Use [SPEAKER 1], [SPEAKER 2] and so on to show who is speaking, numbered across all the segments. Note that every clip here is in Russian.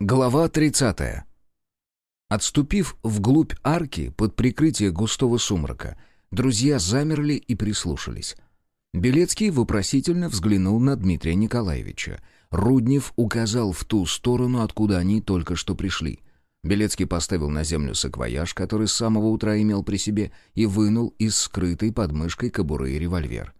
[SPEAKER 1] Глава 30. Отступив вглубь арки под прикрытие густого сумрака, друзья замерли и прислушались. Белецкий вопросительно взглянул на Дмитрия Николаевича. Руднев указал в ту сторону, откуда они только что пришли. Белецкий поставил на землю саквояж, который с самого утра имел при себе, и вынул из скрытой подмышкой кобуры револьвер.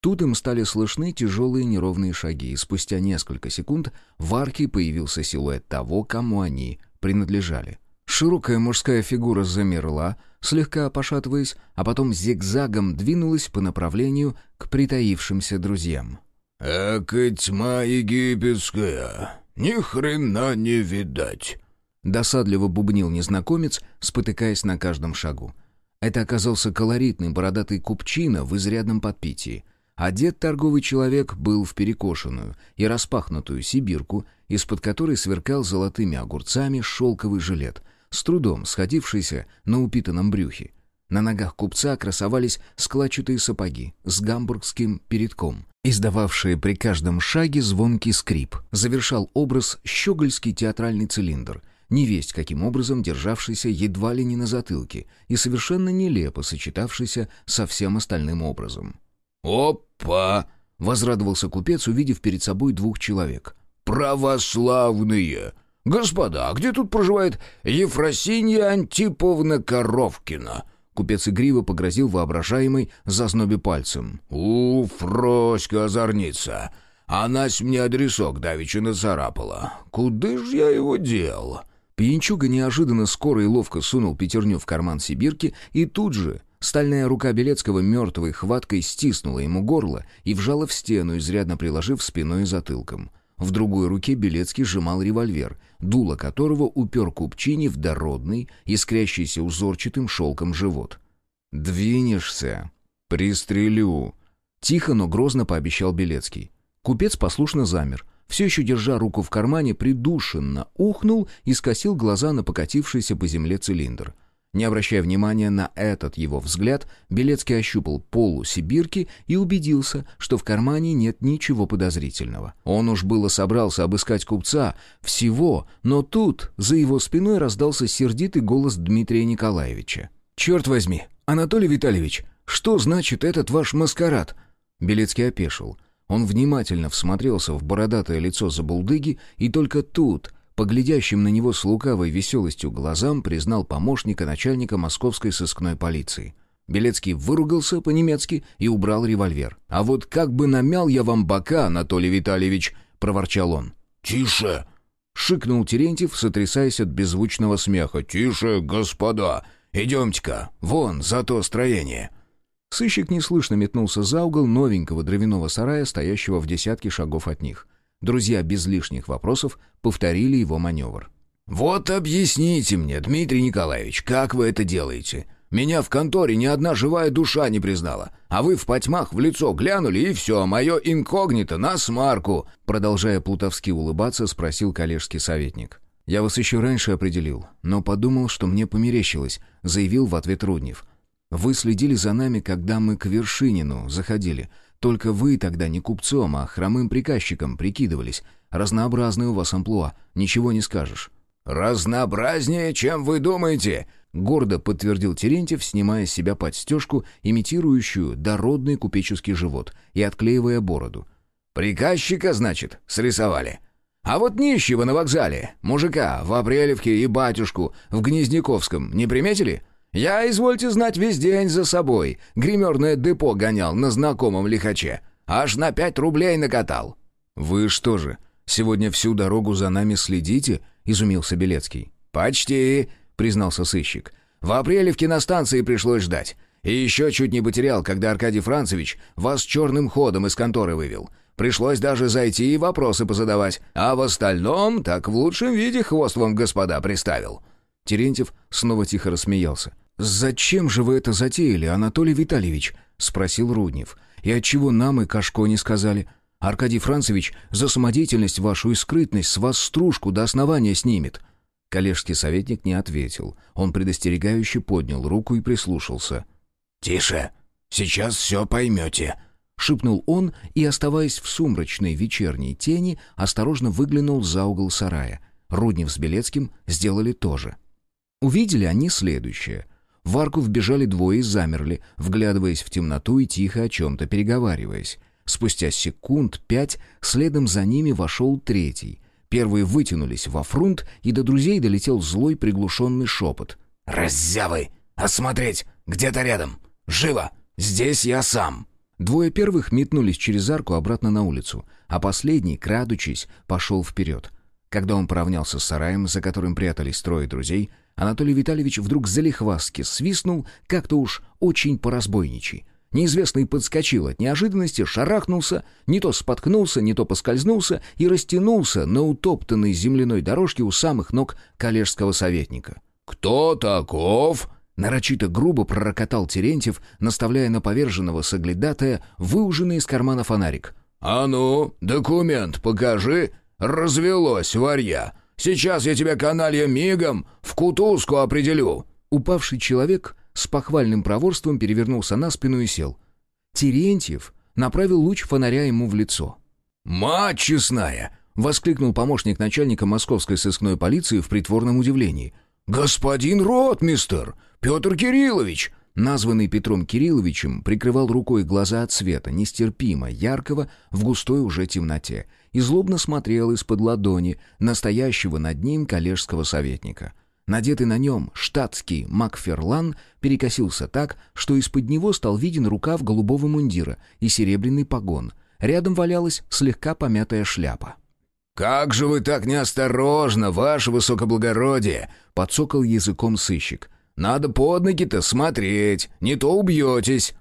[SPEAKER 1] Тут им стали слышны тяжелые неровные шаги, и спустя несколько секунд в арке появился силуэт того, кому они принадлежали. Широкая мужская фигура замерла, слегка пошатываясь, а потом зигзагом двинулась по направлению к притаившимся друзьям.
[SPEAKER 2] «Эка тьма египетская, ни хрена не видать!»
[SPEAKER 1] Досадливо бубнил незнакомец, спотыкаясь на каждом шагу. Это оказался колоритный бородатый купчина в изрядном подпитии. Одет торговый человек был в перекошенную и распахнутую сибирку, из-под которой сверкал золотыми огурцами шелковый жилет, с трудом сходившийся на упитанном брюхе. На ногах купца красовались складчатые сапоги с гамбургским передком, издававшие при каждом шаге звонкий скрип. Завершал образ щегольский театральный цилиндр, невесть каким образом державшийся едва ли не на затылке и совершенно нелепо сочетавшийся со всем остальным образом.
[SPEAKER 2] «Опа!»
[SPEAKER 1] — возрадовался купец, увидев перед собой двух человек.
[SPEAKER 2] «Православные! Господа, а где тут проживает Ефросинья Антиповна Коровкина?»
[SPEAKER 1] Купец игриво погрозил воображаемой зазнобе пальцем.
[SPEAKER 2] «У, Фроська озорница! Анась мне адресок давеча нацарапала. Куда ж я его дел?»
[SPEAKER 1] Пьянчуга неожиданно скоро и ловко сунул пятерню в карман сибирки и тут же Стальная рука Белецкого мертвой хваткой стиснула ему горло и вжала в стену, изрядно приложив спиной и затылком. В другой руке Белецкий сжимал револьвер, дуло которого упер Купчини в дородный, искрящийся узорчатым шелком живот. «Двинешься? Пристрелю!» Тихо, но грозно пообещал Белецкий. Купец послушно замер. Все еще держа руку в кармане, придушенно ухнул и скосил глаза на покатившийся по земле цилиндр — не обращая внимания на этот его взгляд, Белецкий ощупал полу сибирки и убедился, что в кармане нет ничего подозрительного. Он уж было собрался обыскать купца всего, но тут за его спиной раздался сердитый голос Дмитрия Николаевича. «Черт возьми, Анатолий Витальевич, что значит этот ваш маскарад?» Белецкий опешил. Он внимательно всмотрелся в бородатое лицо забулдыги, и только тут Поглядящим на него с лукавой веселостью глазам признал помощника начальника московской сыскной полиции. Белецкий выругался по-немецки и убрал револьвер. «А вот как бы намял я вам бока, Анатолий Витальевич!» — проворчал он.
[SPEAKER 2] «Тише!»
[SPEAKER 1] — шикнул Терентьев, сотрясаясь от беззвучного смеха.
[SPEAKER 2] «Тише, господа! Идемте-ка, вон, за то строение!»
[SPEAKER 1] Сыщик неслышно метнулся за угол новенького дровяного сарая, стоящего в десятке шагов от них. Друзья без лишних вопросов повторили его маневр.
[SPEAKER 2] «Вот объясните мне, Дмитрий Николаевич, как вы это делаете? Меня в конторе ни одна живая душа не признала, а вы в потьмах в лицо глянули, и все, мое инкогнито на смарку!» Продолжая плутовски улыбаться, спросил коллежский советник.
[SPEAKER 1] «Я вас еще раньше определил, но подумал, что мне померещилось», — заявил в ответ Руднев. «Вы следили за нами, когда мы к Вершинину заходили. Только вы тогда не купцом, а хромым приказчиком прикидывались. Разнообразный у вас амплуа, ничего не скажешь».
[SPEAKER 2] «Разнообразнее, чем вы думаете!»
[SPEAKER 1] — гордо подтвердил Терентьев, снимая с себя подстежку, имитирующую дородный купеческий живот, и отклеивая бороду.
[SPEAKER 2] «Приказчика, значит, срисовали. А вот нищего на вокзале, мужика в Апрелевке и батюшку в Гнездняковском не приметили? Я, извольте знать, весь день за собой. Гримерное депо гонял на знакомом лихаче. Аж на пять рублей накатал».
[SPEAKER 1] «Вы что же, сегодня всю дорогу за нами следите?» — изумился Белецкий.
[SPEAKER 2] «Почти», — признался сыщик. «В апреле в киностанции пришлось ждать. И еще чуть не потерял, когда Аркадий Францевич вас черным ходом из конторы вывел. Пришлось даже зайти и вопросы позадавать. А в остальном так в лучшем виде хвост вам, господа, приставил».
[SPEAKER 1] Терентьев снова тихо рассмеялся. «Зачем же вы это затеяли, Анатолий Витальевич?» — спросил Руднев. «И отчего нам и Кашко не сказали? Аркадий Францевич за самодеятельность вашу и скрытность с вас стружку до основания снимет». Коллежский советник не ответил. Он предостерегающе поднял руку и прислушался.
[SPEAKER 2] «Тише! Сейчас все поймете!»
[SPEAKER 1] — шепнул он и, оставаясь в сумрачной вечерней тени, осторожно выглянул за угол сарая — Руднев с Белецким сделали то же. Увидели они следующее. В арку вбежали двое и замерли, вглядываясь в темноту и тихо о чем-то переговариваясь. Спустя секунд пять следом за ними вошел третий. Первые вытянулись во фрунт, и до друзей долетел злой приглушенный шепот.
[SPEAKER 2] «Раззявы! Осмотреть! Где-то рядом! Живо! Здесь я сам!»
[SPEAKER 1] Двое первых метнулись через арку обратно на улицу, а последний, крадучись, пошел вперед. Когда он поравнялся с сараем, за которым прятались трое друзей, Анатолий Витальевич вдруг залихвастки свистнул, как-то уж очень поразбойничий. Неизвестный подскочил от неожиданности, шарахнулся, не то споткнулся, не то поскользнулся и растянулся на утоптанной земляной дорожке у самых ног коллежского советника.
[SPEAKER 2] «Кто таков?»
[SPEAKER 1] Нарочито грубо пророкотал Терентьев, наставляя на поверженного соглядатая выуженный из кармана фонарик.
[SPEAKER 2] «А ну, документ покажи! Развелось варья! Сейчас я тебя, каналья, мигом в кутузку определю!»
[SPEAKER 1] Упавший человек с похвальным проворством перевернулся на спину и сел. Терентьев направил луч фонаря ему в лицо.
[SPEAKER 2] «Мать честная!»
[SPEAKER 1] — воскликнул помощник начальника московской сыскной полиции в притворном удивлении.
[SPEAKER 2] «Господин ротмистер! Петр Кириллович!»
[SPEAKER 1] Названный Петром Кирилловичем прикрывал рукой глаза от света, нестерпимо яркого, в густой уже темноте, и злобно смотрел из-под ладони настоящего над ним коллежского советника. Надетый на нем штатский Макферлан перекосился так, что из-под него стал виден рукав голубого мундира и серебряный погон. Рядом валялась слегка помятая шляпа.
[SPEAKER 2] «Как же вы так неосторожно, ваше высокоблагородие!»
[SPEAKER 1] — подсокал языком сыщик.
[SPEAKER 2] «Надо под ноги-то смотреть, не то убьетесь!»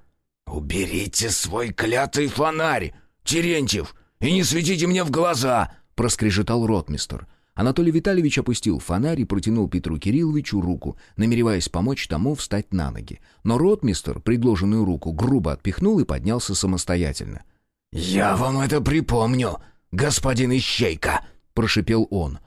[SPEAKER 3] «Уберите свой клятый фонарь, Терентьев, и не светите мне в глаза!»
[SPEAKER 1] — проскрежетал ротмистр. Анатолий Витальевич опустил фонарь и протянул Петру Кирилловичу руку, намереваясь помочь тому встать на ноги. Но ротмистр предложенную руку грубо отпихнул и поднялся самостоятельно.
[SPEAKER 3] «Я вам это припомню, господин Ищейка!» — прошипел он.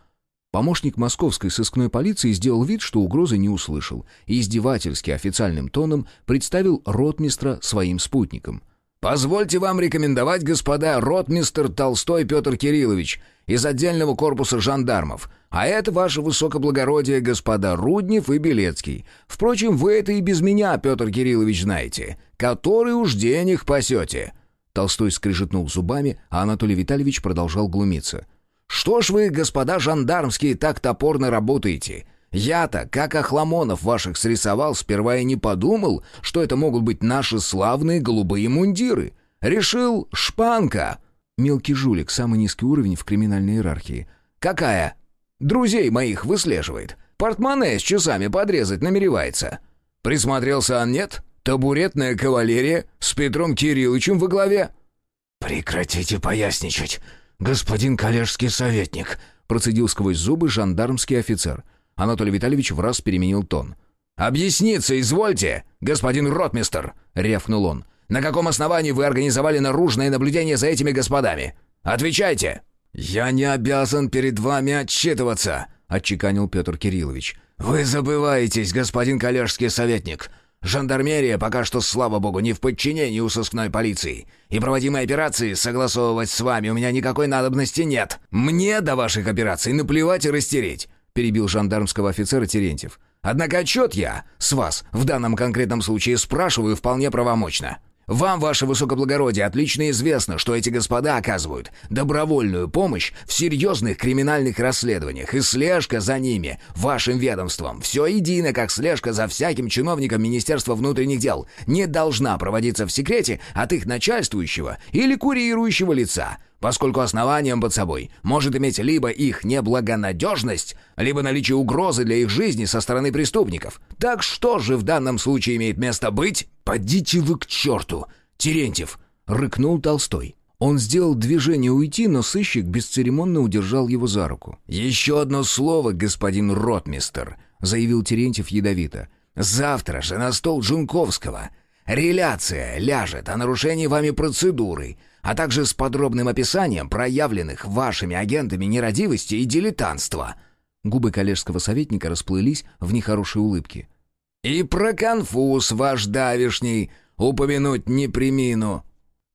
[SPEAKER 1] Помощник московской сыскной полиции сделал вид, что угрозы не услышал, и издевательски официальным тоном представил ротмистра своим спутникам.
[SPEAKER 2] «Позвольте вам рекомендовать, господа, ротмистр Толстой Петр Кириллович, из отдельного корпуса жандармов. А это ваше высокоблагородие, господа Руднев и Белецкий. Впрочем, вы это и без меня, Петр Кириллович, знаете. Который уж денег пасете».
[SPEAKER 1] Толстой скрежетнул зубами, а Анатолий Витальевич продолжал глумиться.
[SPEAKER 2] «Что ж вы, господа жандармские, так топорно работаете? Я-то, как Охламонов ваших срисовал, сперва и не подумал, что это могут быть наши славные голубые мундиры. Решил шпанка».
[SPEAKER 1] Мелкий жулик, самый низкий уровень в криминальной иерархии.
[SPEAKER 2] «Какая?» «Друзей моих выслеживает. Портмоне с часами подрезать намеревается». «Присмотрелся он, нет? Табуретная кавалерия с Петром Кирилловичем во главе».
[SPEAKER 3] «Прекратите поясничать, господин коллежский советник»,
[SPEAKER 1] процедил сквозь зубы жандармский офицер. Анатолий Витальевич в раз переменил тон.
[SPEAKER 2] «Объясниться извольте, господин ротмистер!» — рявкнул он. На каком основании вы организовали наружное наблюдение за этими господами? Отвечайте!»
[SPEAKER 3] «Я не обязан перед вами отчитываться», — отчеканил Петр Кириллович. «Вы забываетесь, господин коллежский советник. Жандармерия пока что, слава богу, не в подчинении у сыскной полиции. И проводимые операции согласовывать с вами у меня никакой надобности нет. Мне до ваших операций наплевать и растереть», — перебил жандармского офицера Терентьев. «Однако отчет я с вас в данном конкретном случае спрашиваю вполне правомочно». Вам, ваше высокоблагородие, отлично известно, что эти господа оказывают добровольную помощь в серьезных криминальных расследованиях, и слежка за ними, вашим ведомством, все едино, как слежка за всяким чиновником Министерства внутренних дел, не должна проводиться в секрете от их начальствующего или курирующего лица, поскольку основанием под собой может иметь либо их неблагонадежность, либо наличие угрозы для их жизни со стороны преступников. Так что же в данном случае имеет место быть? «Подите вы к черту! Терентьев!» — рыкнул Толстой.
[SPEAKER 1] Он сделал движение уйти, но сыщик бесцеремонно удержал его за руку.
[SPEAKER 2] «Еще одно слово, господин ротмистер», — заявил Терентьев ядовито. «Завтра же на стол Джунковского. Реляция ляжет о нарушении вами процедуры, а также с подробным описанием проявленных вашими агентами нерадивости и дилетантства».
[SPEAKER 1] Губы коллежского советника расплылись в нехорошей улыбке.
[SPEAKER 2] «И про конфуз ваш давишний упомянуть не примину.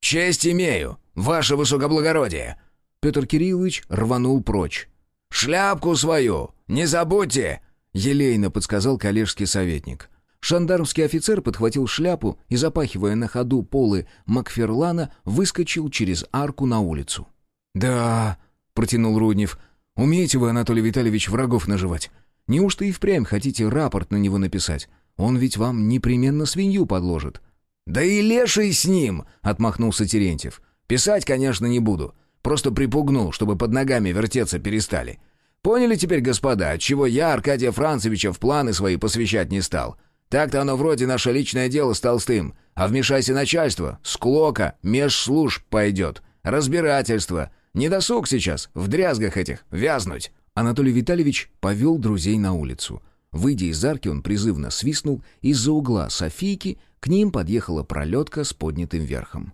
[SPEAKER 2] Честь имею, ваше высокоблагородие!»
[SPEAKER 1] Петр Кириллович рванул прочь.
[SPEAKER 3] Шляпку свою! Не забудьте!» — елейно подсказал коллежский советник.
[SPEAKER 1] Шандармский офицер подхватил шляпу и, запахивая на ходу полы Макферлана, выскочил через арку на улицу.
[SPEAKER 2] «Да», — протянул Руднев, — «умеете вы, Анатолий Витальевич, врагов наживать? Неужто и впрямь хотите рапорт на него написать? Он ведь вам непременно свинью подложит».
[SPEAKER 3] «Да и леший с ним!» — отмахнулся Терентьев. «Писать, конечно, не буду. Просто припугнул, чтобы под ногами вертеться перестали. Поняли теперь, господа, отчего я Аркадия Францевича в планы свои посвящать не стал? Так-то оно вроде наше личное дело с Толстым. А вмешайся начальство, склока, меж служб пойдет. Разбирательство. Не досуг сейчас, в дрязгах этих, вязнуть».
[SPEAKER 1] Анатолий Витальевич повел друзей на улицу. Выйдя из арки, он призывно свистнул. Из-за угла Софийки к ним подъехала пролетка с поднятым верхом.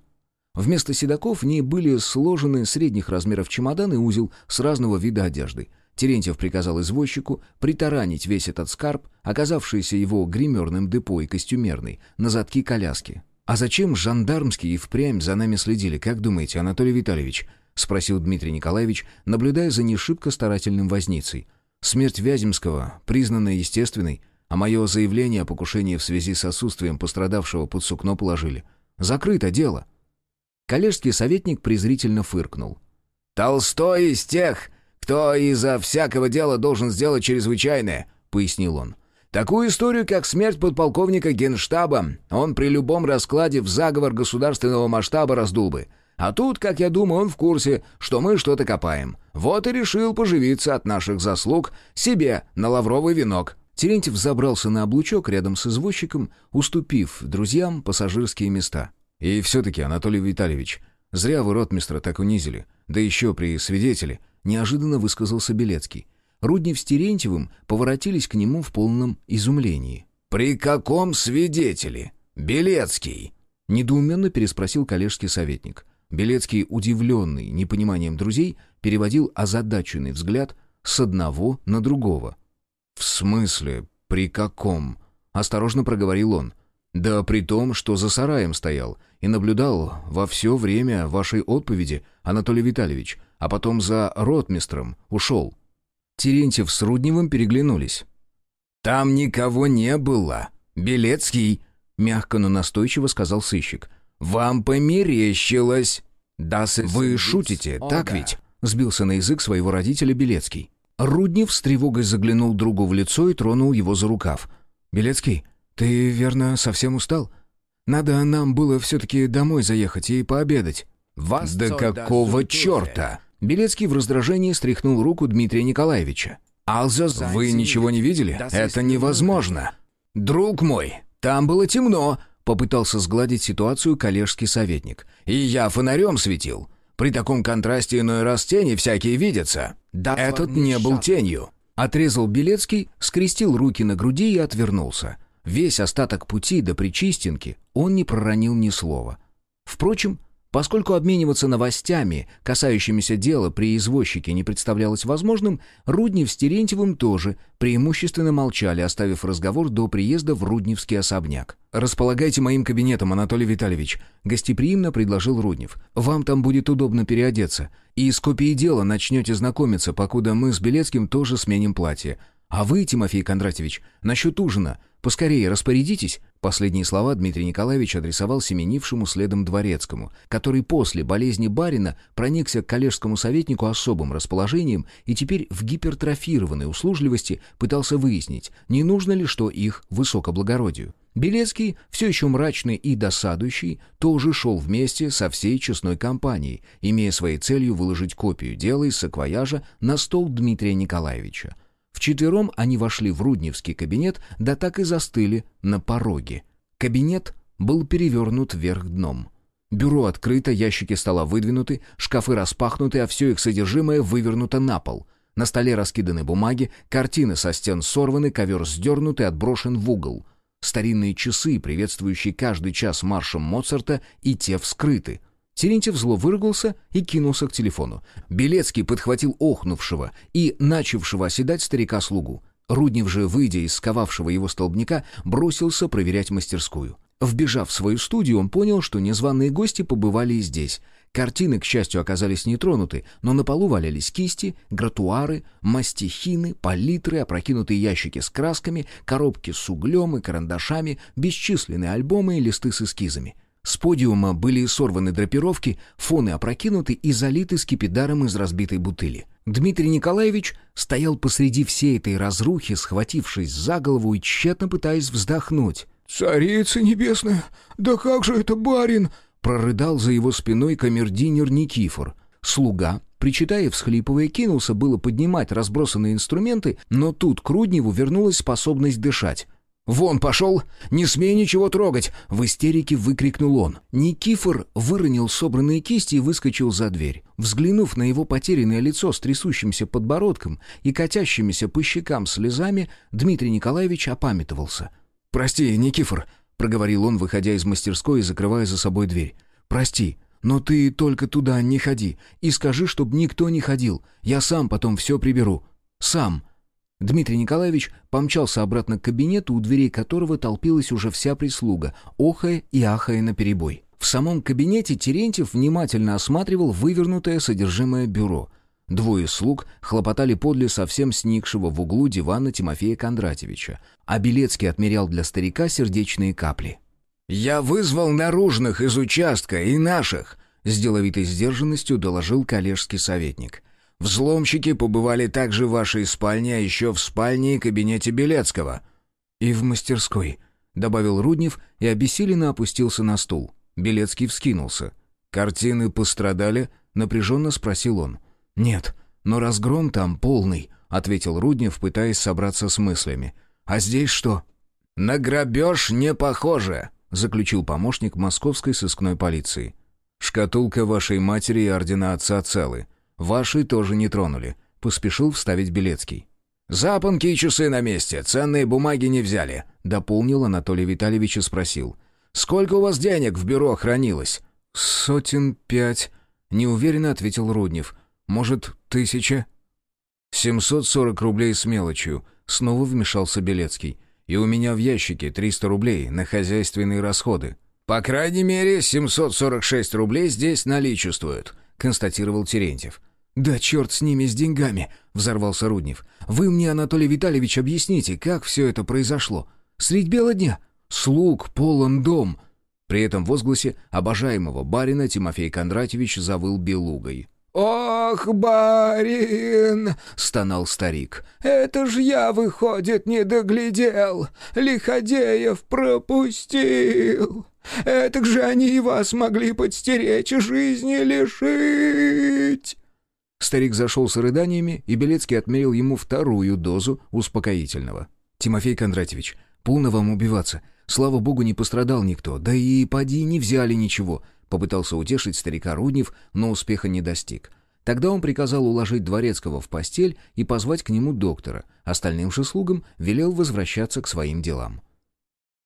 [SPEAKER 1] Вместо седаков в ней были сложены средних размеров чемодан и узел с разного вида одежды. Терентьев приказал извозчику притаранить весь этот скарб, оказавшийся его гримерным депо и костюмерной, на задки коляски. «А зачем жандармские впрямь за нами следили, как думаете, Анатолий Витальевич?» — спросил Дмитрий Николаевич, наблюдая за нешибко старательным возницей. «Смерть Вяземского признана естественной, а мое заявление о покушении в связи с отсутствием пострадавшего под сукно положили. Закрыто дело». Коллежский советник презрительно фыркнул.
[SPEAKER 3] «Толстой из тех, кто из-за всякого дела должен сделать чрезвычайное», — пояснил он. «Такую историю, как смерть подполковника генштаба, он при любом раскладе в заговор государственного масштаба раздул бы. А тут, как я думаю, он в курсе, что мы что-то копаем. Вот и решил поживиться от наших заслуг себе на лавровый венок».
[SPEAKER 1] Терентьев забрался на облучок рядом с извозчиком, уступив друзьям пассажирские места.
[SPEAKER 2] «И все-таки, Анатолий Витальевич, зря вы ротмистра так унизили, да еще при свидетеле», — неожиданно высказался Белецкий.
[SPEAKER 1] Руднев с Терентьевым поворотились к нему в полном изумлении.
[SPEAKER 3] «При каком свидетеле? Белецкий?»
[SPEAKER 1] — недоуменно переспросил коллежский советник. Белецкий, удивленный непониманием друзей, переводил озадаченный взгляд с одного на другого.
[SPEAKER 2] «В смысле? При каком?» — осторожно проговорил он. Да при том, что за сараем стоял и наблюдал во все время вашей отповеди, Анатолий Витальевич, а потом за ротмистром ушел.
[SPEAKER 1] Терентьев с Рудневым переглянулись.
[SPEAKER 3] «Там никого не было. Белецкий», — мягко, но настойчиво сказал сыщик. «Вам померещилось».
[SPEAKER 1] «Да, вы шутите, О, так да. ведь?» — сбился на язык своего родителя Белецкий. Руднев с тревогой заглянул другу в лицо и тронул его за рукав. «Белецкий, «Ты, верно, совсем устал? Надо нам было все-таки домой заехать и пообедать».
[SPEAKER 3] «Вас да какого черта?»
[SPEAKER 1] Белецкий в раздражении стряхнул руку Дмитрия Николаевича.
[SPEAKER 2] «Алзас, вы ничего не видели? Это невозможно!»
[SPEAKER 3] «Друг мой, там было темно!» — попытался сгладить ситуацию коллежский советник. «И я фонарем светил. При таком контрасте иной раз тени всякие видятся. Да Этот не был тенью!»
[SPEAKER 1] Отрезал Белецкий, скрестил руки на груди и отвернулся. Весь остаток пути до Причистенки он не проронил ни слова. Впрочем, поскольку обмениваться новостями, касающимися дела при извозчике не представлялось возможным, Руднев с Терентьевым тоже преимущественно молчали, оставив разговор до приезда в Рудневский особняк. «Располагайте моим кабинетом, Анатолий Витальевич», — гостеприимно предложил Руднев. «Вам там будет удобно переодеться. И с копией дела начнете знакомиться, покуда мы с Белецким тоже сменим платье. А вы, Тимофей Кондратьевич, насчет ужина — «Поскорее распорядитесь!» Последние слова Дмитрий Николаевич адресовал семенившему следом дворецкому, который после болезни барина проникся к коллежскому советнику особым расположением и теперь в гипертрофированной услужливости пытался выяснить, не нужно ли что их высокоблагородию. Белецкий, все еще мрачный и досадующий, тоже шел вместе со всей честной компанией, имея своей целью выложить копию дела из саквояжа на стол Дмитрия Николаевича. Вчетвером они вошли в Рудневский кабинет, да так и застыли на пороге. Кабинет был перевернут вверх дном. Бюро открыто, ящики стола выдвинуты, шкафы распахнуты, а все их содержимое вывернуто на пол. На столе раскиданы бумаги, картины со стен сорваны, ковер сдернут и отброшен в угол. Старинные часы, приветствующие каждый час маршем Моцарта, и те вскрыты — Терентьев зло выругался и кинулся к телефону. Белецкий подхватил охнувшего и начавшего оседать старика-слугу. Руднев же, выйдя из сковавшего его столбняка, бросился проверять мастерскую. Вбежав в свою студию, он понял, что незваные гости побывали и здесь. Картины, к счастью, оказались не тронуты, но на полу валялись кисти, гратуары, мастихины, палитры, опрокинутые ящики с красками, коробки с углем и карандашами, бесчисленные альбомы и листы с эскизами. С подиума были сорваны драпировки, фоны опрокинуты и залиты скипидаром из разбитой бутыли. Дмитрий Николаевич стоял посреди всей этой разрухи, схватившись за голову и тщетно пытаясь вздохнуть.
[SPEAKER 2] «Царица небесная! Да как же это, барин!»
[SPEAKER 1] Прорыдал за его спиной камердинер Никифор. Слуга, причитая всхлипывая, кинулся было поднимать разбросанные инструменты, но тут к Рудневу вернулась способность дышать. «Вон пошел! Не смей ничего трогать!» — в истерике выкрикнул он. Никифор выронил собранные кисти и выскочил за дверь. Взглянув на его потерянное лицо с трясущимся подбородком и катящимися по щекам слезами, Дмитрий Николаевич опамятовался. «Прости, Никифор!» — проговорил он, выходя из мастерской и закрывая за собой дверь. «Прости, но ты только туда не ходи и скажи, чтобы никто не ходил. Я сам потом все приберу. Сам!» Дмитрий Николаевич помчался обратно к кабинету, у дверей которого толпилась уже вся прислуга, охая и ахая наперебой. В самом кабинете Терентьев внимательно осматривал вывернутое содержимое бюро. Двое слуг хлопотали подле совсем сникшего в углу дивана Тимофея Кондратьевича, а Белецкий отмерял для старика сердечные капли.
[SPEAKER 3] «Я вызвал наружных из участка и наших», — с деловитой сдержанностью доложил коллежский советник — Взломщики побывали также в вашей спальне, а еще в спальне и кабинете Белецкого».
[SPEAKER 1] «И в мастерской», — добавил Руднев и обессиленно опустился на стул. Белецкий вскинулся.
[SPEAKER 3] «Картины пострадали?» — напряженно спросил он.
[SPEAKER 1] «Нет, но разгром там полный», — ответил Руднев, пытаясь собраться с мыслями. «А здесь что?»
[SPEAKER 3] «На грабеж не похоже», —
[SPEAKER 1] заключил помощник московской сыскной полиции.
[SPEAKER 3] «Шкатулка вашей матери и ордена отца целы.
[SPEAKER 1] Ваши тоже не тронули», — поспешил вставить Белецкий.
[SPEAKER 3] «Запонки и часы на месте, ценные бумаги не взяли», — дополнил Анатолий Витальевич и спросил. «Сколько у вас денег в бюро хранилось?»
[SPEAKER 1] «Сотен пять», — неуверенно ответил Руднев. «Может, тысяча?»
[SPEAKER 3] «Семьсот сорок рублей с мелочью», — снова вмешался Белецкий. «И у меня в ящике триста рублей на хозяйственные расходы». «По крайней мере, семьсот сорок шесть рублей здесь наличествуют», — констатировал Терентьев.
[SPEAKER 1] «Да черт с ними, с деньгами!» — взорвался Руднев. «Вы мне, Анатолий Витальевич, объясните, как все это произошло? Средь бела дня? Слуг, полон дом!» При этом возгласе обожаемого барина Тимофей Кондратьевич завыл белугой.
[SPEAKER 2] «Ох, барин!» — стонал старик. «Это ж я, выходит, не доглядел! Лиходеев пропустил! Этак же они и вас могли подстеречь и жизни лишить!»
[SPEAKER 1] Старик зашел с рыданиями, и Белецкий отмерил ему вторую дозу успокоительного. «Тимофей Кондратьевич, полно вам убиваться. Слава богу, не пострадал никто, да и поди не взяли ничего», — попытался утешить старика Руднев, но успеха не достиг. Тогда он приказал уложить Дворецкого в постель и позвать к нему доктора, остальным же слугам велел возвращаться к своим делам.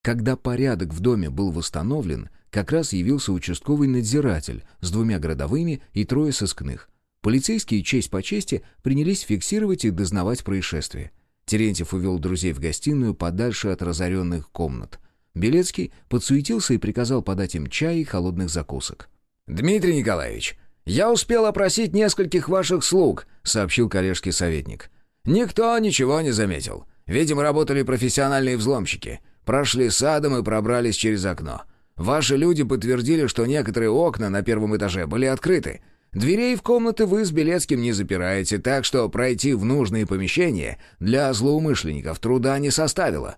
[SPEAKER 1] Когда порядок в доме был восстановлен, как раз явился участковый надзиратель с двумя городовыми и трое сыскных. Полицейские, честь по чести, принялись фиксировать и дознавать происшествие. Терентьев увел друзей в гостиную подальше от разоренных комнат. Белецкий подсуетился и приказал подать им чай и холодных закусок.
[SPEAKER 3] «Дмитрий Николаевич, я успел опросить нескольких ваших слуг», — сообщил коллежский советник. «Никто ничего не заметил. Видимо, работали профессиональные взломщики. Прошли садом и пробрались через окно. Ваши люди подтвердили, что некоторые окна на первом этаже были открыты. Дверей в комнаты вы с Белецким не запираете, так что пройти в нужные помещения для злоумышленников труда не составило».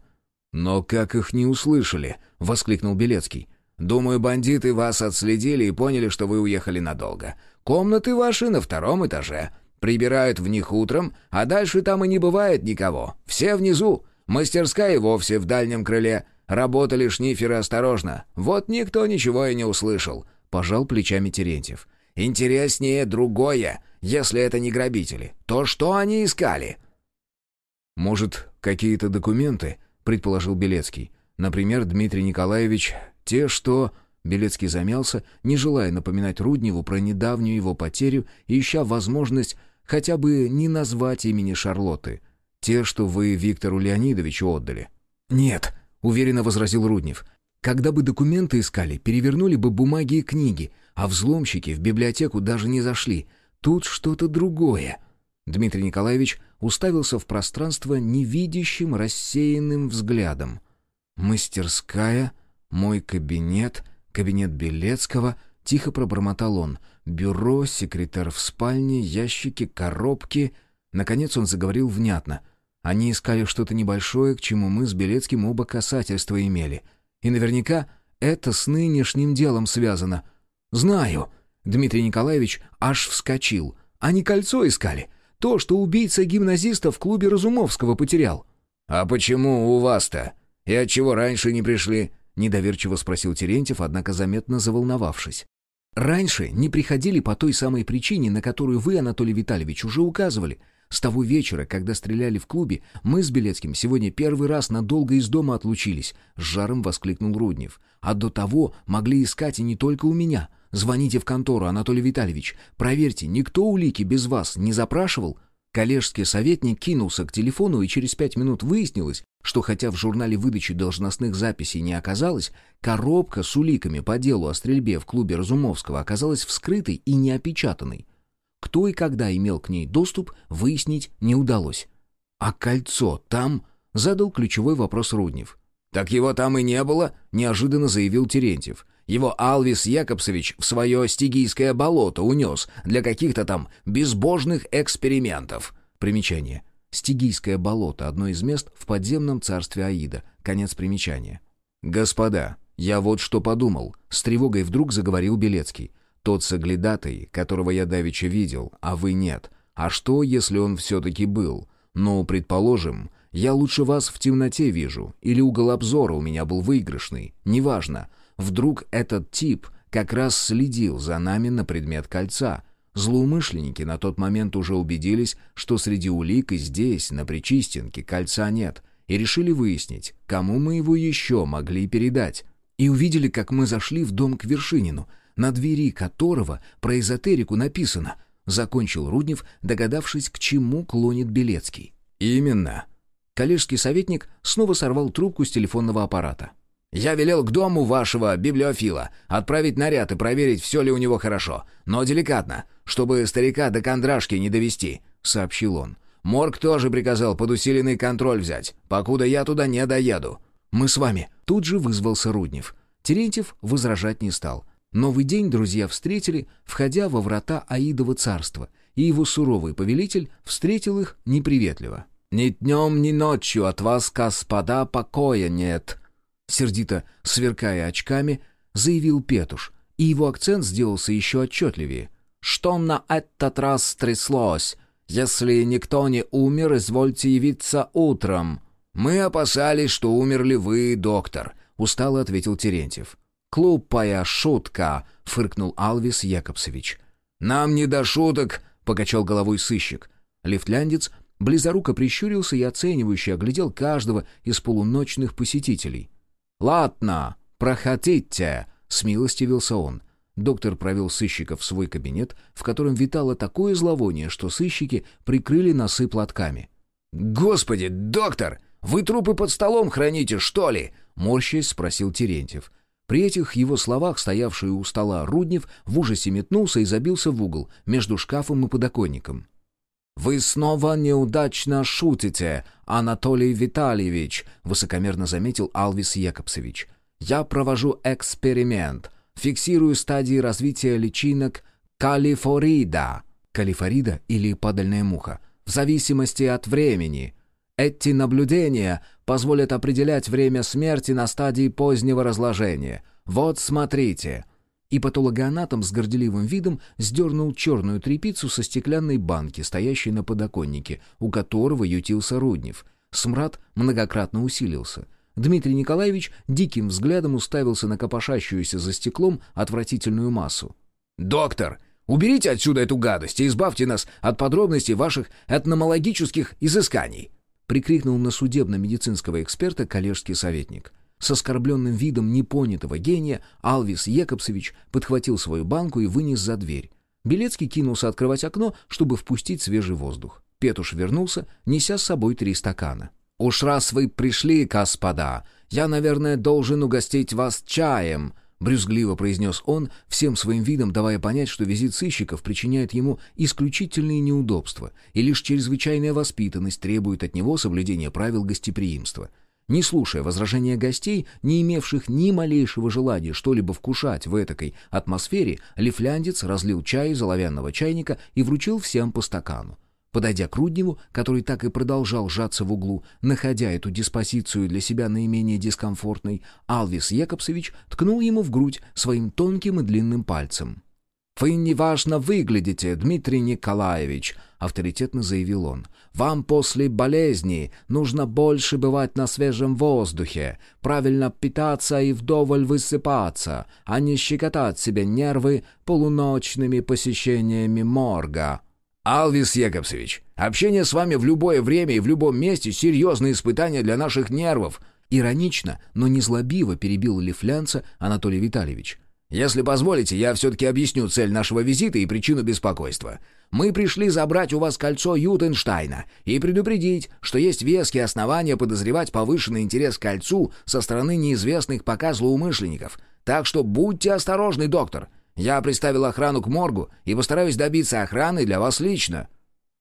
[SPEAKER 1] «Но как их не услышали?» — воскликнул Белецкий.
[SPEAKER 3] «Думаю, бандиты вас отследили и поняли, что вы уехали надолго. Комнаты ваши на втором этаже. Прибирают в них утром, а дальше там и не бывает никого. Все внизу. Мастерская и вовсе в дальнем крыле. Работали шниферы осторожно. Вот никто ничего и не услышал», — пожал плечами Терентьев. «Интереснее другое. Если это не грабители, то что они искали?»
[SPEAKER 1] «Может, какие-то документы?» — предположил Белецкий. «Например, Дмитрий Николаевич, те, что...» Белецкий замялся, не желая напоминать Рудневу про недавнюю его потерю и ища возможность хотя бы не назвать имени Шарлотты. Те, что вы Виктору Леонидовичу отдали».
[SPEAKER 2] «Нет», — уверенно возразил Руднев.
[SPEAKER 1] Когда бы документы искали, перевернули бы бумаги и книги, а взломщики в библиотеку даже не зашли. Тут что-то другое. Дмитрий Николаевич уставился в пространство невидящим, рассеянным взглядом. «Мастерская, мой кабинет, кабинет Белецкого», — тихо пробормотал он. «Бюро, секретарь в спальне, ящики, коробки...» Наконец он заговорил внятно. Они искали что-то небольшое, к чему мы с Белецким оба касательства имели. И наверняка это с нынешним делом связано. «Знаю!» Дмитрий Николаевич аж вскочил. «Они кольцо искали. То, что убийца гимназиста в клубе Разумовского потерял».
[SPEAKER 2] «А почему у вас-то? И отчего раньше не пришли?» Недоверчиво спросил Терентьев, однако заметно заволновавшись.
[SPEAKER 1] «Раньше не приходили по той самой причине, на которую вы, Анатолий Витальевич, уже указывали. С того вечера, когда стреляли в клубе, мы с Белецким сегодня первый раз надолго из дома отлучились», — с жаром воскликнул Руднев. «А до того могли искать и не только у меня. Звоните в контору, Анатолий Витальевич. Проверьте, никто улики без вас не запрашивал?» Коллежский советник кинулся к телефону, и через пять минут выяснилось, что хотя в журнале выдачи должностных записей не оказалось, коробка с уликами по делу о стрельбе в клубе Разумовского оказалась вскрытой и неопечатанной. Кто и когда имел к ней доступ, выяснить не удалось. «А кольцо там?» — задал ключевой вопрос Руднев.
[SPEAKER 2] «Так его там и не было», — неожиданно заявил Терентьев. «Его Алвис Якобсович в свое стигийское болото унес для каких-то там безбожных экспериментов».
[SPEAKER 1] Примечание. Стигийское болото — одно из мест в подземном царстве Аида. Конец примечания.
[SPEAKER 2] «Господа, я вот что подумал», — с тревогой вдруг заговорил Белецкий. Тот соглядатый, которого я давеча видел, а вы нет. А что, если он все-таки был? Ну, предположим, я лучше вас в темноте вижу, или угол обзора у меня был выигрышный, неважно. Вдруг этот тип как раз следил за нами на предмет кольца. Злоумышленники на тот момент уже убедились, что среди улик и здесь, на Причистенке, кольца нет, и решили выяснить, кому мы его еще могли передать. И увидели, как мы зашли в дом к Вершинину — на двери которого про эзотерику написано, закончил Руднев, догадавшись, к чему клонит Белецкий. «Именно».
[SPEAKER 1] Коллежский советник снова сорвал трубку с телефонного аппарата.
[SPEAKER 2] «Я велел к дому вашего библиофила отправить наряд и проверить, все ли у него хорошо, но деликатно, чтобы старика до кондрашки не довести», — сообщил он. «Морг тоже приказал под усиленный контроль взять, покуда я туда не доеду».
[SPEAKER 1] «Мы с вами», — тут же вызвался Руднев. Терентьев возражать не стал. Новый день друзья встретили, входя во врата Аидова царства, и его суровый повелитель встретил их неприветливо.
[SPEAKER 2] «Ни днем, ни ночью от вас, господа, покоя нет»,
[SPEAKER 1] сердито сверкая очками, заявил Петуш, и его акцент сделался еще отчетливее.
[SPEAKER 2] «Что на этот раз стряслось? Если никто не умер, извольте явиться утром». «Мы опасались, что умерли вы, доктор», — устало ответил Терентьев.
[SPEAKER 1] «Глупая шутка!» — фыркнул Алвис Якобсович.
[SPEAKER 2] «Нам не до шуток!» — покачал головой сыщик.
[SPEAKER 1] Лифтляндец близоруко прищурился и оценивающе оглядел каждого из полуночных посетителей.
[SPEAKER 2] «Ладно, проходите!» — смилостивился он.
[SPEAKER 1] Доктор провел сыщика в свой кабинет, в котором витало такое зловоние, что сыщики прикрыли носы платками.
[SPEAKER 2] «Господи, доктор, вы трупы под столом храните, что ли?» — морщаясь спросил Терентьев.
[SPEAKER 1] При этих его словах стоявший у стола Руднев в ужасе метнулся и забился в угол между шкафом и подоконником.
[SPEAKER 2] «Вы снова неудачно шутите, Анатолий Витальевич», — высокомерно заметил Алвис Якобсович. «Я провожу эксперимент. Фиксирую стадии развития личинок калифорида».
[SPEAKER 1] Калифорида или падальная муха.
[SPEAKER 2] «В зависимости от времени. Эти наблюдения позволят определять время смерти на стадии позднего разложения. Вот смотрите».
[SPEAKER 1] И патологоанатом с горделивым видом сдернул черную трепицу со стеклянной банки, стоящей на подоконнике, у которого ютился Руднев. Смрад многократно усилился. Дмитрий Николаевич диким взглядом уставился на копошащуюся за стеклом отвратительную массу.
[SPEAKER 2] «Доктор, уберите отсюда эту гадость и избавьте нас от подробностей ваших этномологических изысканий!»
[SPEAKER 1] Прикрикнул на судебно-медицинского эксперта коллежский советник. С оскорбленным видом непонятого гения Алвис Екобсович подхватил свою банку и вынес за дверь. Белецкий кинулся открывать окно, чтобы впустить свежий воздух. Петуш вернулся, неся с собой три стакана.
[SPEAKER 2] «Уж раз вы пришли, господа,
[SPEAKER 1] Я, наверное, должен угостить вас чаем», — брюзгливо произнес он, всем своим видом давая понять, что визит сыщиков причиняет ему исключительные неудобства, и лишь чрезвычайная воспитанность требует от него соблюдения правил гостеприимства. Не слушая возражения гостей, не имевших ни малейшего желания что-либо вкушать в этакой атмосфере, лифляндец разлил чай из оловянного чайника и вручил всем по стакану. Подойдя к Рудневу, который так и продолжал сжаться в углу, находя эту диспозицию для себя наименее дискомфортной, Алвис Якобсович ткнул ему в грудь своим тонким и длинным пальцем. «Вы неважно выглядите, Дмитрий Николаевич», — авторитетно заявил он. «Вам после болезни нужно больше бывать на свежем воздухе, правильно питаться и вдоволь высыпаться, а не щекотать себе нервы полуночными посещениями морга».
[SPEAKER 2] «Алвис Якобсович, общение с вами в любое время и в любом месте — серьезное испытание для наших нервов!»
[SPEAKER 1] Иронично, но не злобиво перебил Лифлянца Анатолий Витальевич.
[SPEAKER 2] «Если позволите, я все-таки объясню цель нашего визита и причину беспокойства. Мы пришли забрать у вас кольцо Ютенштайна и предупредить, что есть веские основания подозревать повышенный интерес к кольцу со стороны неизвестных пока злоумышленников. Так что будьте осторожны, доктор. Я приставил охрану к моргу и постараюсь добиться охраны для вас лично».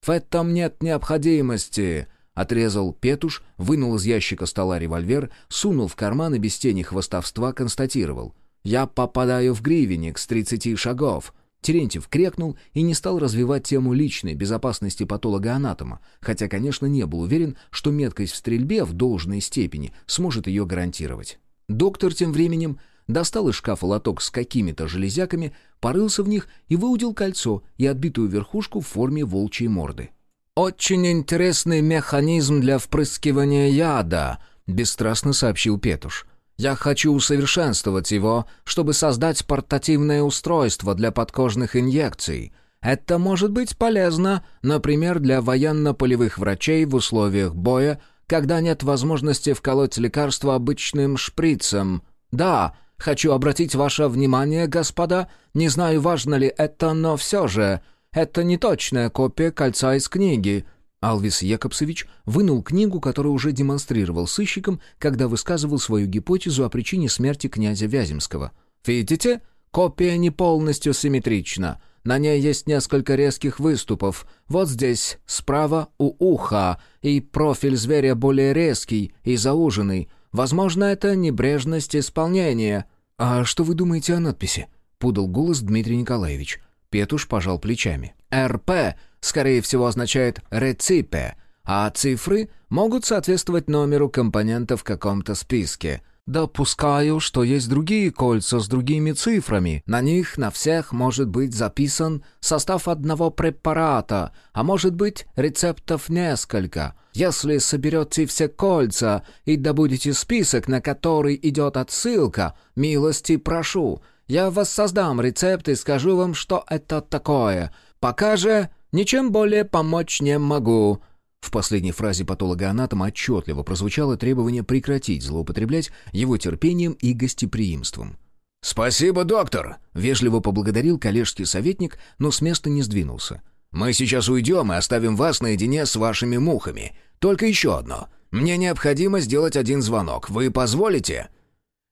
[SPEAKER 1] «В этом нет необходимости», — отрезал Петуш, вынул из ящика стола револьвер, сунул в карман и без тени хвостовства констатировал. «Я попадаю в гривенник с тридцати шагов». Терентьев крекнул и не стал развивать тему личной безопасности патолога-анатома, хотя, конечно, не был уверен, что меткость в стрельбе в должной степени сможет ее гарантировать. Доктор тем временем достал из шкафа лоток с какими-то железяками, порылся в них и выудил кольцо и отбитую верхушку в форме волчьей морды. «Очень интересный механизм для впрыскивания яда», — бесстрастно сообщил Петуш. «Я хочу усовершенствовать его, чтобы создать портативное устройство для подкожных инъекций. Это может быть полезно, например, для военно-полевых врачей в условиях боя, когда нет возможности вколоть лекарство обычным шприцем. Да, Хочу обратить ваше внимание, господа, не знаю, важно ли это, но все же, это не точная копия кольца из книги». Алвис Якобсович вынул книгу, которую уже демонстрировал сыщикам, когда высказывал свою гипотезу о причине смерти князя Вяземского. «Видите? Копия не полностью симметрична. На ней есть несколько резких выступов. Вот здесь, справа, у уха, и профиль зверя более резкий и зауженный. Возможно, это небрежность исполнения». «А что вы думаете о надписи?» — подал голос Дмитрий Николаевич. Петуш пожал плечами. «РП, скорее всего, означает «реципе», а цифры могут соответствовать номеру компонента в каком-то списке. Допускаю, что есть другие кольца с другими цифрами. На них на всех может быть записан состав одного препарата, а может быть рецептов несколько. Если соберете все кольца и добудете список, на который идет отсылка, милости прошу. Я воссоздам рецепт и скажу вам, что это такое. Пока же ничем более помочь не могу. В последней фразе патолога-анатома отчетливо прозвучало требование прекратить злоупотреблять его терпением и гостеприимством.
[SPEAKER 2] «Спасибо, доктор!»
[SPEAKER 1] — вежливо поблагодарил коллежский советник, но с места не сдвинулся.
[SPEAKER 2] «Мы сейчас уйдем и оставим вас наедине с вашими мухами. Только еще одно. Мне необходимо сделать один звонок. Вы позволите?»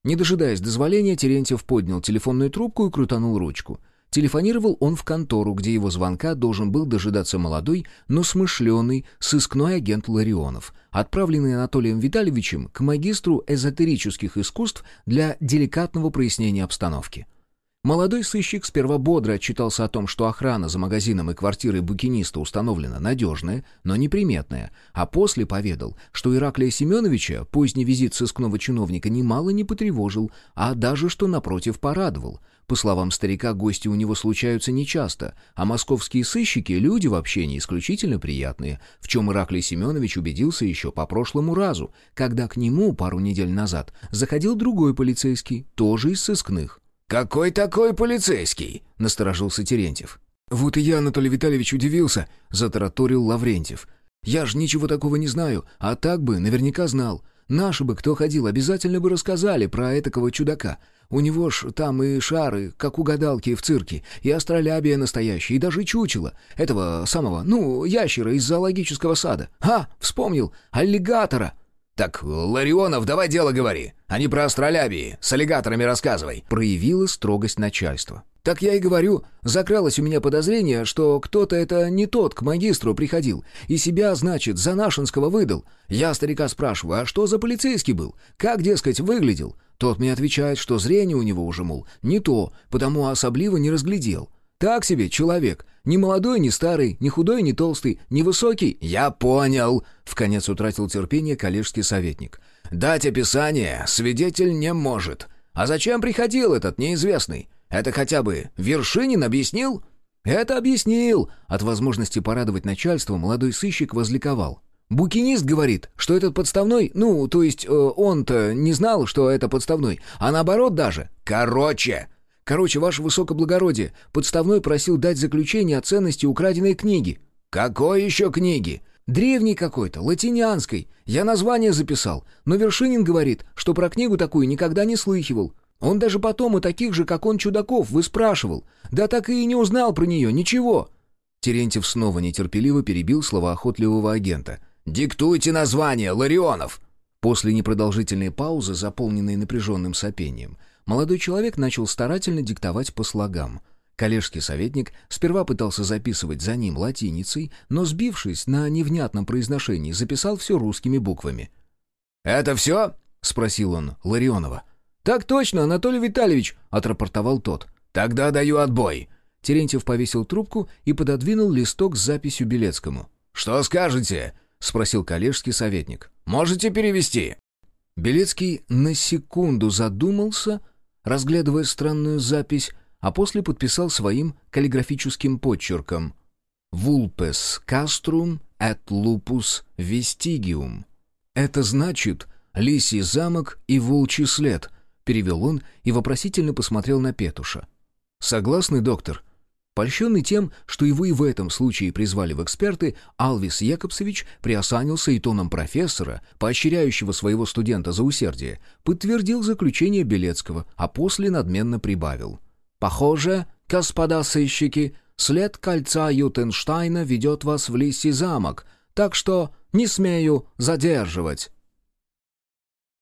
[SPEAKER 1] Не дожидаясь дозволения, Терентьев поднял телефонную трубку и крутанул ручку. Телефонировал он в контору, где его звонка должен был дожидаться молодой, но смышленый сыскной агент Ларионов, отправленный Анатолием Витальевичем к магистру эзотерических искусств для деликатного прояснения обстановки. Молодой сыщик сперва бодро отчитался о том, что охрана за магазином и квартирой букиниста установлена надежная, но неприметная, а после поведал, что Ираклия Семеновича поздний визит сыскного чиновника немало не потревожил, а даже, что напротив, порадовал. По словам старика, гости у него случаются нечасто, а московские сыщики — люди вообще не исключительно приятные, в чем Ираклий Семенович убедился еще по прошлому разу, когда к нему пару недель назад заходил другой полицейский, тоже из сыскных.
[SPEAKER 2] «Какой такой полицейский?» — насторожился Терентьев.
[SPEAKER 1] «Вот и я, Анатолий Витальевич, удивился», — затараторил Лаврентьев. «Я ж ничего такого не знаю, а так бы наверняка знал. Наши бы, кто ходил, обязательно бы рассказали про этакого чудака. У него ж там и шары, как у гадалки в цирке, и астролябия настоящая, и даже чучело. Этого самого, ну, ящера из зоологического сада. А, вспомнил, аллигатора!»
[SPEAKER 3] «Так, Ларионов, давай дело говори, а не про астролябии, с аллигаторами рассказывай»,
[SPEAKER 1] проявила строгость начальства. «Так я и говорю, закралось у меня подозрение, что кто-то это не тот к магистру приходил, и себя, значит, за Нашинского выдал. Я старика спрашиваю, а что за полицейский был? Как, дескать, выглядел? Тот мне отвечает, что зрение у него уже, мол, не то, потому особливо не разглядел. Так себе человек. Ни молодой, ни старый, ни худой, ни толстый, ни высокий.
[SPEAKER 3] Я понял. Вконец утратил терпение коллежский советник. Дать описание свидетель не может. А зачем приходил этот неизвестный? Это хотя бы Вершинин объяснил?
[SPEAKER 1] Это объяснил. От возможности порадовать начальство молодой сыщик возликовал. Букинист говорит, что этот подставной, ну, то есть э, он-то не знал, что это подставной, а наоборот даже.
[SPEAKER 3] Короче,
[SPEAKER 1] Короче, ваше высокоблагородие, подставной просил дать заключение о ценности украденной книги».
[SPEAKER 3] «Какой еще книги?»
[SPEAKER 1] «Древней какой-то, латинианской. Я название записал, но Вершинин говорит, что про книгу такую никогда не слыхивал. Он даже потом у таких же, как он, чудаков, выспрашивал. Да так и не узнал про нее, ничего».
[SPEAKER 2] Терентьев снова нетерпеливо перебил слова охотливого агента.
[SPEAKER 3] «Диктуйте название, Ларионов!»
[SPEAKER 2] После непродолжительной паузы, заполненной напряженным сопением, Молодой человек начал старательно диктовать по слогам. Коллежский советник сперва пытался записывать за ним латиницей, но, сбившись на невнятном произношении, записал все русскими буквами.
[SPEAKER 3] «Это все?»
[SPEAKER 2] — спросил он Ларионова.
[SPEAKER 1] «Так точно, Анатолий Витальевич!» — отрапортовал тот.
[SPEAKER 3] «Тогда даю отбой!»
[SPEAKER 2] Терентьев повесил трубку и пододвинул листок с записью Белецкому.
[SPEAKER 3] «Что скажете?» — спросил коллежский советник. «Можете перевести?»
[SPEAKER 2] Белецкий на секунду задумался — разглядывая странную запись, а после подписал своим каллиграфическим подчерком «Vulpes castrum et lupus vestigium». «Это значит «лисий замок и волчий след», — перевел он и вопросительно посмотрел на Петуша. «Согласны, доктор?» Польщенный тем, что его и в этом случае призвали в эксперты, Алвис Якобсович приосанился и тоном профессора, поощряющего своего студента за усердие, подтвердил заключение Белецкого, а после надменно прибавил. «Похоже, господа сыщики, след кольца Ютенштайна ведет вас в Лисий замок, так что не смею задерживать».